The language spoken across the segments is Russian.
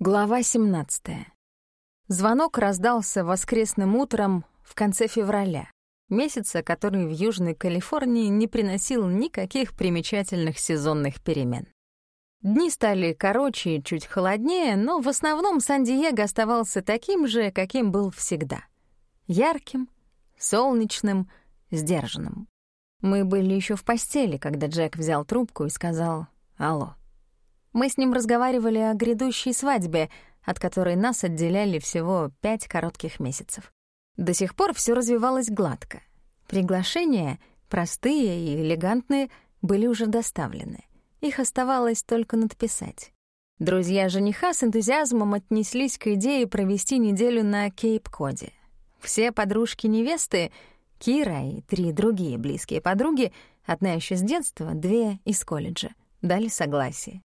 Глава 17. Звонок раздался воскресным утром в конце февраля, месяца, который в Южной Калифорнии не приносил никаких примечательных сезонных перемен. Дни стали короче и чуть холоднее, но в основном Сан-Диего оставался таким же, каким был всегда. Ярким, солнечным, сдержанным. Мы были еще в постели, когда Джек взял трубку и сказал «Алло». Мы с ним разговаривали о грядущей свадьбе, от которой нас отделяли всего пять коротких месяцев. До сих пор все развивалось гладко. Приглашения, простые и элегантные, были уже доставлены. Их оставалось только надписать. Друзья жениха с энтузиазмом отнеслись к идее провести неделю на Кейп-Коде. Все подружки невесты, Кира и три другие близкие подруги, одна еще с детства, две из колледжа, дали согласие.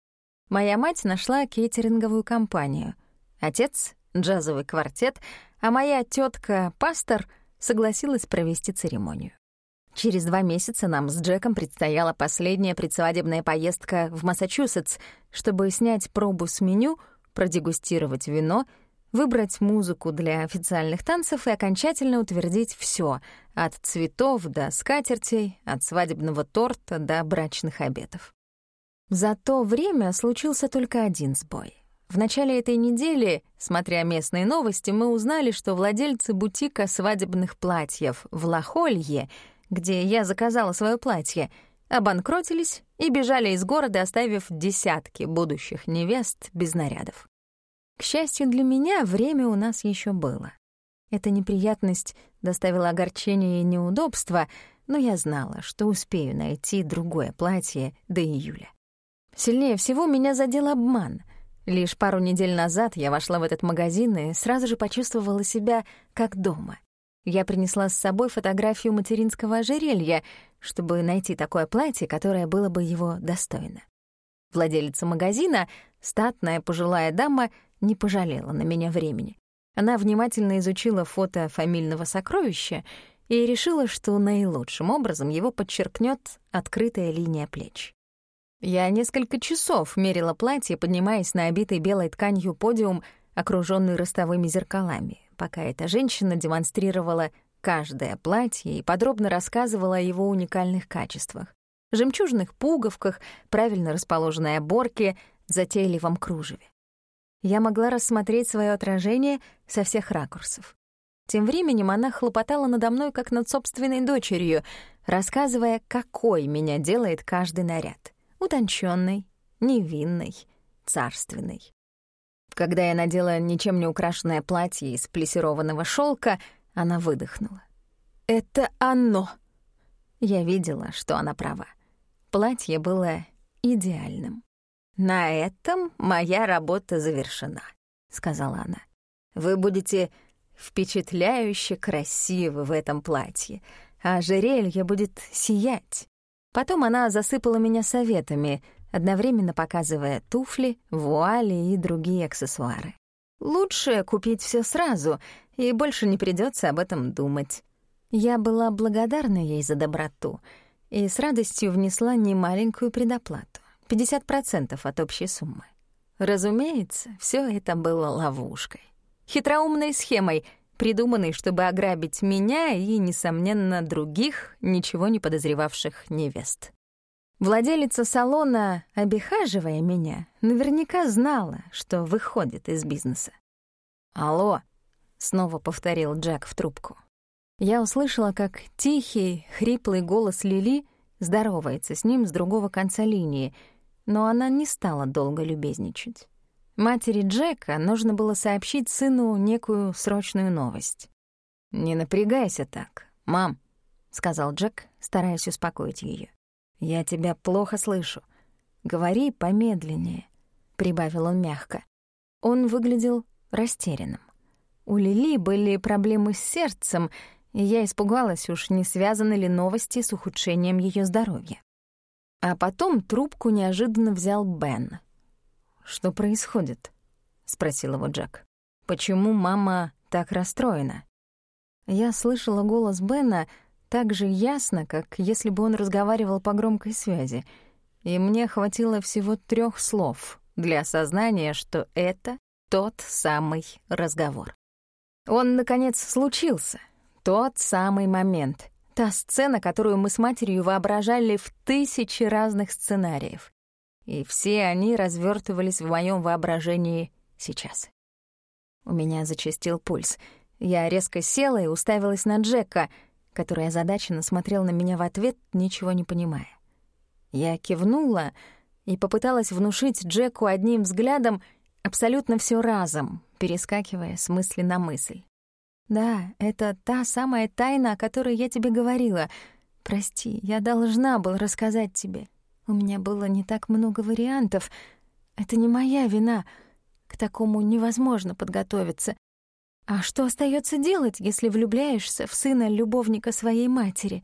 Моя мать нашла кейтеринговую компанию. Отец — джазовый квартет, а моя тетка пастор, согласилась провести церемонию. Через два месяца нам с Джеком предстояла последняя предсвадебная поездка в Массачусетс, чтобы снять пробу с меню, продегустировать вино, выбрать музыку для официальных танцев и окончательно утвердить все, от цветов до скатертей, от свадебного торта до брачных обетов. За то время случился только один сбой. В начале этой недели, смотря местные новости, мы узнали, что владельцы бутика свадебных платьев в Лохолье, где я заказала свое платье, обанкротились и бежали из города, оставив десятки будущих невест без нарядов. К счастью для меня, время у нас еще было. Эта неприятность доставила огорчение и неудобства, но я знала, что успею найти другое платье до июля. Сильнее всего меня задел обман. Лишь пару недель назад я вошла в этот магазин и сразу же почувствовала себя как дома. Я принесла с собой фотографию материнского ожерелья, чтобы найти такое платье, которое было бы его достойно. Владелица магазина, статная пожилая дама, не пожалела на меня времени. Она внимательно изучила фото фамильного сокровища и решила, что наилучшим образом его подчеркнет открытая линия плеч. Я несколько часов мерила платье, поднимаясь на обитый белой тканью подиум, окружённый ростовыми зеркалами, пока эта женщина демонстрировала каждое платье и подробно рассказывала о его уникальных качествах. Жемчужных пуговках, правильно расположенной оборке, затейливом кружеве. Я могла рассмотреть своё отражение со всех ракурсов. Тем временем она хлопотала надо мной, как над собственной дочерью, рассказывая, какой меня делает каждый наряд утонченной, невинной, царственной. Когда я надела ничем не украшенное платье из плессированного шелка, она выдохнула. «Это оно!» Я видела, что она права. Платье было идеальным. «На этом моя работа завершена», — сказала она. «Вы будете впечатляюще красивы в этом платье, а ожерелье будет сиять. Потом она засыпала меня советами, одновременно показывая туфли, вуали и другие аксессуары. Лучше купить все сразу, и больше не придется об этом думать. Я была благодарна ей за доброту и с радостью внесла немаленькую предоплату — 50% от общей суммы. Разумеется, все это было ловушкой. Хитроумной схемой — придуманный, чтобы ограбить меня и, несомненно, других, ничего не подозревавших невест. Владелица салона, обихаживая меня, наверняка знала, что выходит из бизнеса. «Алло», — снова повторил Джек в трубку. Я услышала, как тихий, хриплый голос Лили здоровается с ним с другого конца линии, но она не стала долго любезничать. Матери Джека нужно было сообщить сыну некую срочную новость. «Не напрягайся так, мам», — сказал Джек, стараясь успокоить ее. «Я тебя плохо слышу. Говори помедленнее», — прибавил он мягко. Он выглядел растерянным. У Лили были проблемы с сердцем, и я испугалась, уж не связаны ли новости с ухудшением ее здоровья. А потом трубку неожиданно взял Бен — «Что происходит?» — спросил его Джек. «Почему мама так расстроена?» Я слышала голос Бена так же ясно, как если бы он разговаривал по громкой связи, и мне хватило всего трех слов для осознания, что это тот самый разговор. Он, наконец, случился. Тот самый момент. Та сцена, которую мы с матерью воображали в тысячи разных сценариев. И все они развертывались в моем воображении сейчас. У меня зачастил пульс. Я резко села и уставилась на Джека, который озадаченно смотрел на меня в ответ, ничего не понимая. Я кивнула и попыталась внушить Джеку одним взглядом абсолютно все разом, перескакивая с мысли на мысль. «Да, это та самая тайна, о которой я тебе говорила. Прости, я должна была рассказать тебе. У меня было не так много вариантов. Это не моя вина. К такому невозможно подготовиться. А что остается делать, если влюбляешься в сына любовника своей матери?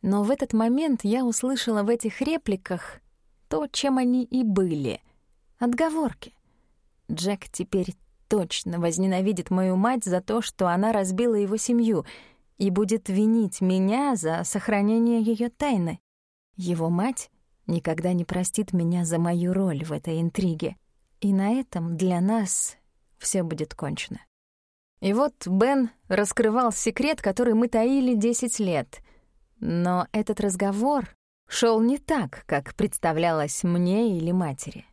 Но в этот момент я услышала в этих репликах то, чем они и были — отговорки. Джек теперь точно возненавидит мою мать за то, что она разбила его семью, и будет винить меня за сохранение ее тайны. Его мать никогда не простит меня за мою роль в этой интриге. И на этом для нас все будет кончено. И вот Бен раскрывал секрет, который мы таили 10 лет. Но этот разговор шел не так, как представлялось мне или матери.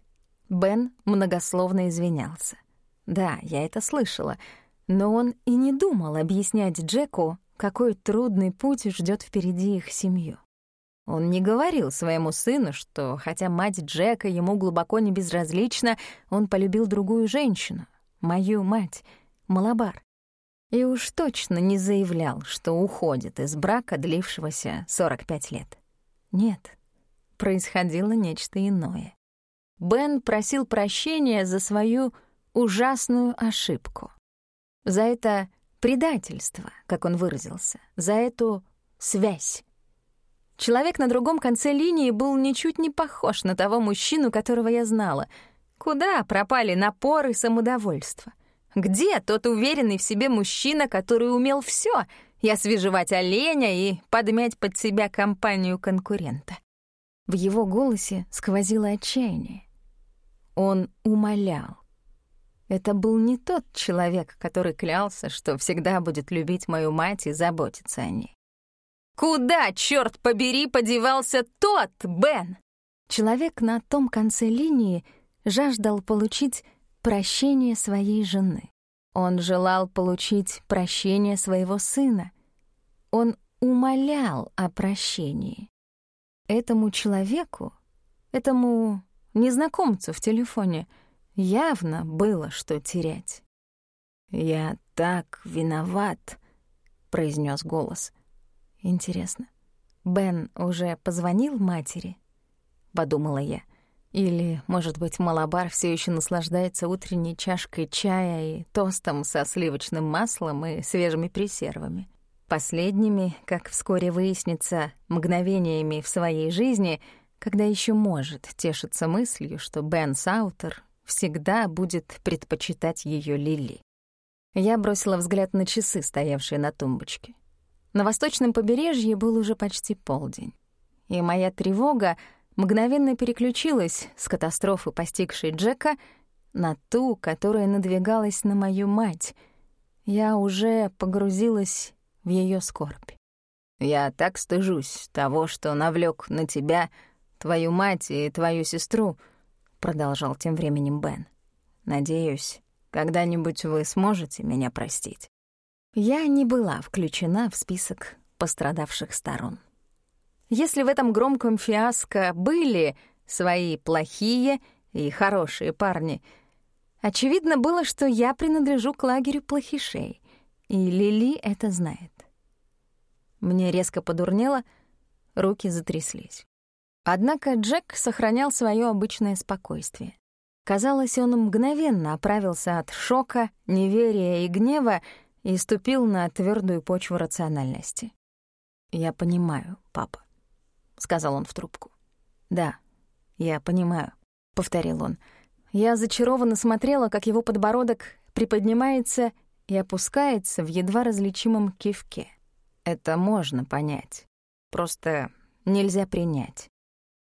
Бен многословно извинялся. Да, я это слышала, но он и не думал объяснять Джеку, какой трудный путь ждет впереди их семью. Он не говорил своему сыну, что, хотя мать Джека ему глубоко не безразлична, он полюбил другую женщину, мою мать, Малабар. И уж точно не заявлял, что уходит из брака, длившегося 45 лет. Нет, происходило нечто иное. Бен просил прощения за свою ужасную ошибку. За это предательство, как он выразился, за эту связь. Человек на другом конце линии был ничуть не похож на того мужчину, которого я знала. Куда пропали напор и самодовольство? Где тот уверенный в себе мужчина, который умел все и освежевать оленя, и подмять под себя компанию конкурента? В его голосе сквозило отчаяние. Он умолял. Это был не тот человек, который клялся, что всегда будет любить мою мать и заботиться о ней. Куда, черт побери, подевался тот Бен? Человек на том конце линии жаждал получить прощение своей жены. Он желал получить прощение своего сына. Он умолял о прощении. Этому человеку, этому незнакомцу в телефоне явно было что терять. «Я так виноват», — произнес голос. Интересно, Бен уже позвонил матери? Подумала я. Или, может быть, Малабар все еще наслаждается утренней чашкой чая и тостом со сливочным маслом и свежими пресервами. Последними, как вскоре выяснится, мгновениями в своей жизни, когда еще может тешиться мыслью, что Бен Саутер всегда будет предпочитать ее Лили. Я бросила взгляд на часы, стоявшие на тумбочке. На восточном побережье был уже почти полдень, и моя тревога мгновенно переключилась с катастрофы, постигшей Джека, на ту, которая надвигалась на мою мать. Я уже погрузилась в ее скорбь. «Я так стыжусь того, что навлек на тебя, твою мать и твою сестру», — продолжал тем временем Бен. «Надеюсь, когда-нибудь вы сможете меня простить». Я не была включена в список пострадавших сторон. Если в этом громком фиаско были свои плохие и хорошие парни, очевидно было, что я принадлежу к лагерю плохишей, и Лили это знает. Мне резко подурнело, руки затряслись. Однако Джек сохранял свое обычное спокойствие. Казалось, он мгновенно оправился от шока, неверия и гнева, и ступил на твердую почву рациональности. «Я понимаю, папа», — сказал он в трубку. «Да, я понимаю», — повторил он. Я зачарованно смотрела, как его подбородок приподнимается и опускается в едва различимом кивке. Это можно понять. Просто нельзя принять.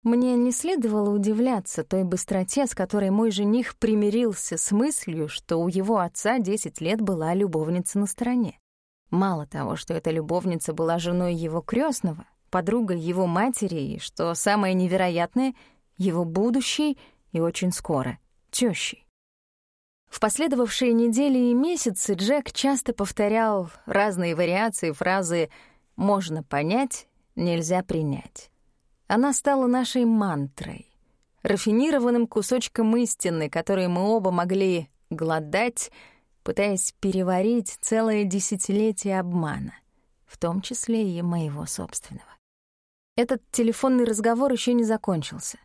Мне не следовало удивляться той быстроте, с которой мой жених примирился с мыслью, что у его отца 10 лет была любовница на стороне. Мало того, что эта любовница была женой его крестного, подругой его матери и, что самое невероятное, его будущей и очень скоро тещей. В последовавшие недели и месяцы Джек часто повторял разные вариации фразы «можно понять, нельзя принять». Она стала нашей мантрой, рафинированным кусочком истины, который мы оба могли глодать, пытаясь переварить целое десятилетие обмана, в том числе и моего собственного. Этот телефонный разговор еще не закончился.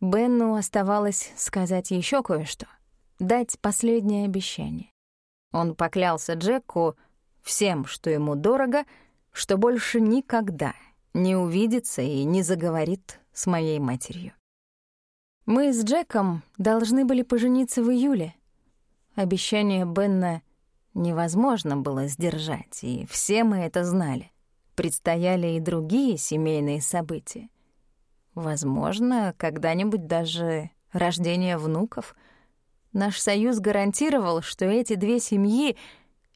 Бенну оставалось сказать еще кое-что, дать последнее обещание. Он поклялся Джеку всем, что ему дорого, что больше никогда — не увидится и не заговорит с моей матерью. Мы с Джеком должны были пожениться в июле. Обещание Бенна невозможно было сдержать, и все мы это знали. Предстояли и другие семейные события. Возможно, когда-нибудь даже рождение внуков. Наш союз гарантировал, что эти две семьи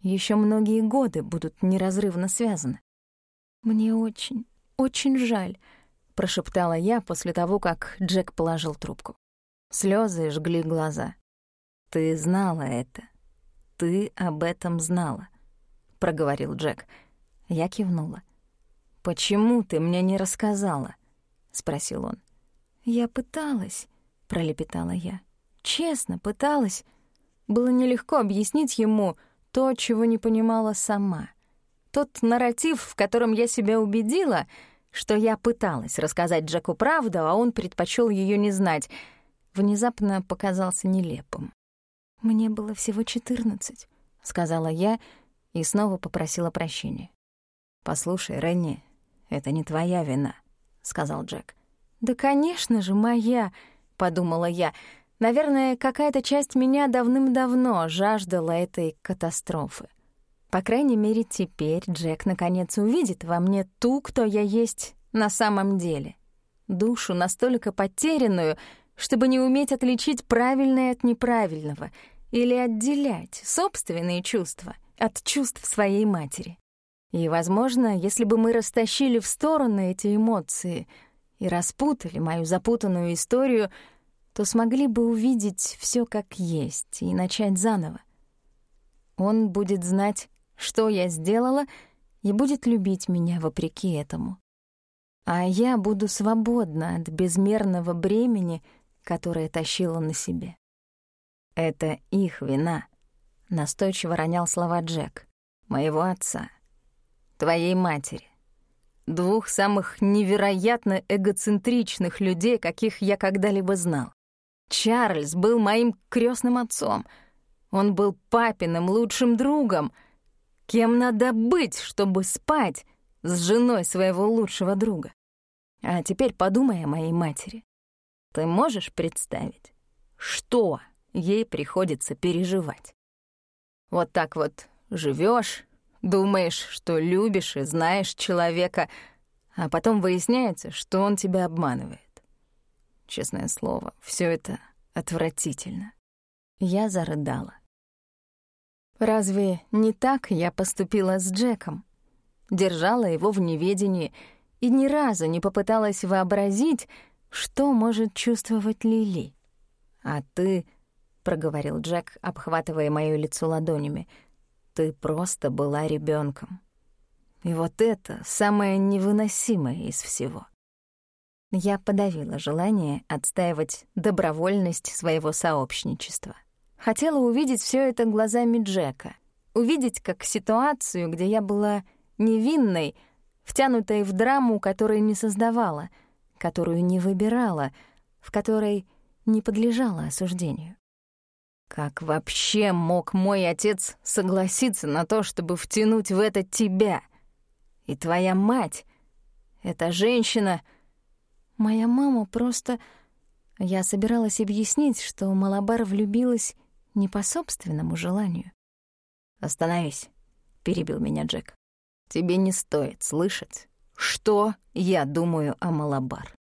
еще многие годы будут неразрывно связаны. Мне очень, очень жаль», — прошептала я после того, как Джек положил трубку. Слезы жгли глаза. «Ты знала это. Ты об этом знала», — проговорил Джек. Я кивнула. «Почему ты мне не рассказала?» — спросил он. «Я пыталась», — пролепетала я. «Честно, пыталась. Было нелегко объяснить ему то, чего не понимала сама». Тот нарратив, в котором я себя убедила, что я пыталась рассказать Джеку правду, а он предпочел ее не знать, внезапно показался нелепым. «Мне было всего четырнадцать», — сказала я и снова попросила прощения. «Послушай, Ренни, это не твоя вина», — сказал Джек. «Да, конечно же, моя», — подумала я. «Наверное, какая-то часть меня давным-давно жаждала этой катастрофы. По крайней мере, теперь Джек наконец увидит во мне ту, кто я есть на самом деле. Душу настолько потерянную, чтобы не уметь отличить правильное от неправильного или отделять собственные чувства от чувств своей матери. И, возможно, если бы мы растащили в стороны эти эмоции и распутали мою запутанную историю, то смогли бы увидеть все как есть и начать заново. Он будет знать что я сделала, и будет любить меня вопреки этому. А я буду свободна от безмерного бремени, которое тащила на себе. Это их вина, — настойчиво ронял слова Джек, моего отца, твоей матери, двух самых невероятно эгоцентричных людей, каких я когда-либо знал. Чарльз был моим крестным отцом. Он был папиным лучшим другом — Кем надо быть, чтобы спать с женой своего лучшего друга? А теперь подумай о моей матери. Ты можешь представить, что ей приходится переживать? Вот так вот живешь, думаешь, что любишь и знаешь человека, а потом выясняется, что он тебя обманывает. Честное слово, все это отвратительно. Я зарыдала. Разве не так я поступила с Джеком? Держала его в неведении и ни разу не попыталась вообразить, что может чувствовать Лили. «А ты», — проговорил Джек, обхватывая моё лицо ладонями, «ты просто была ребёнком. И вот это самое невыносимое из всего». Я подавила желание отстаивать добровольность своего сообщничества. Хотела увидеть все это глазами Джека. Увидеть как ситуацию, где я была невинной, втянутой в драму, которую не создавала, которую не выбирала, в которой не подлежала осуждению. Как вообще мог мой отец согласиться на то, чтобы втянуть в это тебя? И твоя мать, эта женщина... Моя мама просто... Я собиралась объяснить, что Малабар влюбилась не по собственному желанию. «Остановись», — перебил меня Джек. «Тебе не стоит слышать, что я думаю о Малабар».